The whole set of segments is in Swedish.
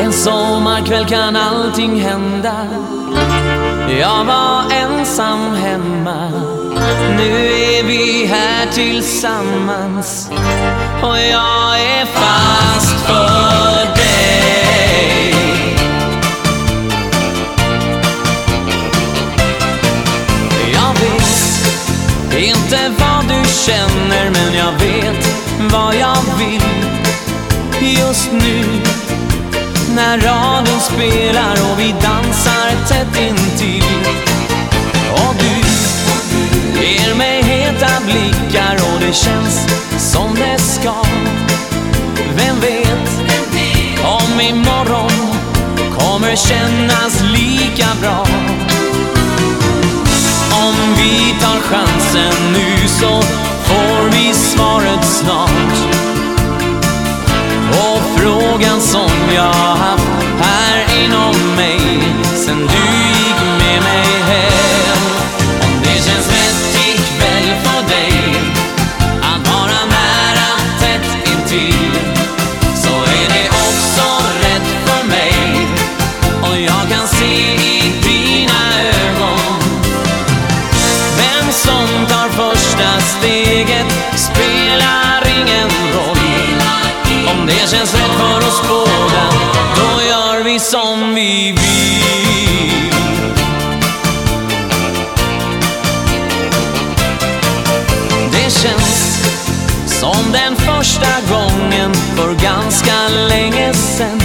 En sommarkväll kan allting hända. Jag var ensam hemma. Nu är vi här tillsammans. Och jag är fast för dig. Jag vet inte vad du känner men jag vet vad jag vill just nu när radion spelar och vi dansar tätt intill. Och du ger mig heta blickar och det känns som det ska. Vem vet om imorgon kommer kännas lika bra. Om vi tar chansen nu så vi som vi vill. Det känns som den första gången för ganska länge sen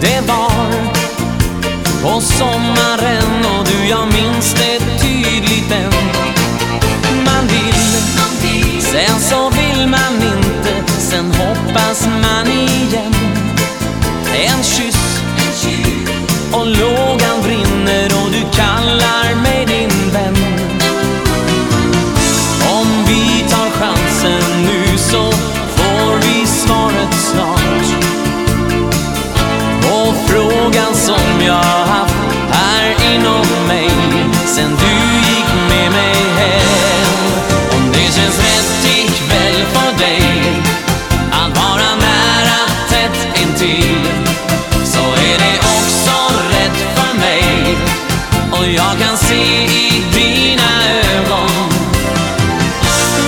Det var på sommaren och du, jag minns det tydligt än. Man vill, sen så vill man inte, sen hoppas man igen. En kyss. Och lågan brinner och du kallar mig din vän. Om vi tar chansen nu så får vi svaret snart. Och frågan som jag och jag kan se i dina ögon.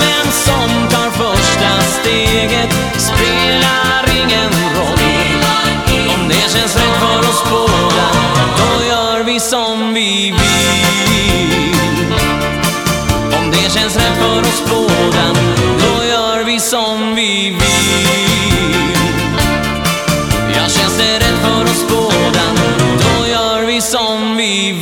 Vem som tar första steget spelar ingen roll. Om det känns rätt för oss båda Då gör vi som vi vill. Om det känns rätt för oss båda Då gör vi som vi vill. Ja, känns det rätt för oss båda Då gör vi som vi vill.